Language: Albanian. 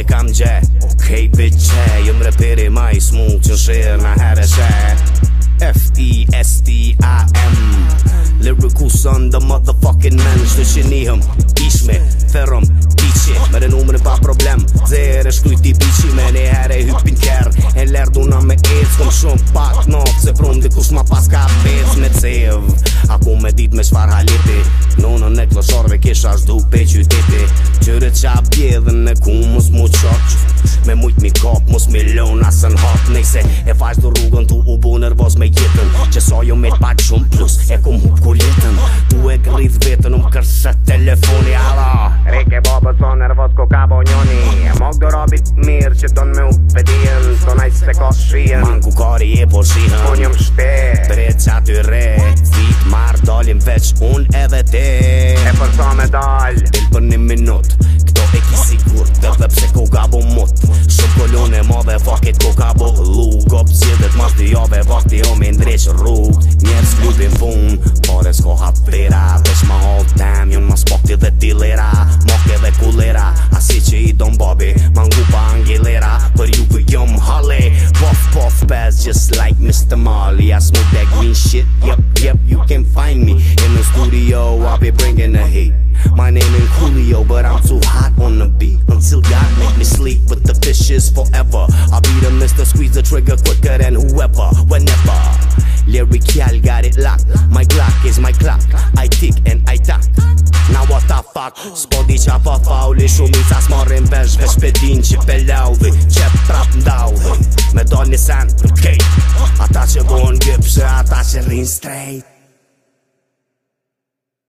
se kam gje Ok, bitche, jëm rëpiri ma i smu që në shirë në herë e shet f e s t a m Lyricus on the motherfucking man Shtë që nihëm, ishme, ferëm, piqe Më rënumë në pa problem, zere shkujti piqe Me në herë e hypin kërë, e lërë duna me ecë Këmë shumë pak në, se prunë dhe ma pas ka pecë Me cëvë, ako me ditë me shfar halitit Në në kloshorve kisha shdu pe qyteti qa bje dhe ku mos mu qok Me mujt mi kap, mos mi lona së në hot e faq dhe rrugën tu u bu nërvoz me jetën Që so jo me të pak shumë plus e ku mu ku jetën Tu e grith vetën, um kërshët telefoni Alo, rike bobo so nërvoz ku ka bo Mok do robit mirë që ton me u pëdien Ton aj se ko shien Man ku kari e po shihën Po njëm shte, Dre qa ty re Dit marë dolim veç un e dhe te E përsa me dal Dil për një minut pse ku ka bu mut Shumë kolun e madhe fakit ku ka bu luk Opsidet mas dy jave vakti o me ndreq rrug Njerës klubin pun, pare s'ko hap pera Vesh oh, ma hall tem, jon ma spakti dhe dilera Make dhe kulera, asi që i don babi Ma ngu pa angelera. për ju për jom hale Puff puff pass just like Mr. Marley I smoke that green shit, yep yep you can find me In the studio, I'll be bringing the heat My name is Julio. bitches forever. I'll be the Mr. Squeeze the trigger quicker than whoever, whenever. Lyrical got it locked. My Glock is my clock. I tick and I tack. Now what the fuck? Spodiča pa fauli, šumica smorim vesh, vesh pe din që pe lauvi, që prap ndaudhi. Me do një sen për kejt, ata që buon gypse, ata që rrin straight.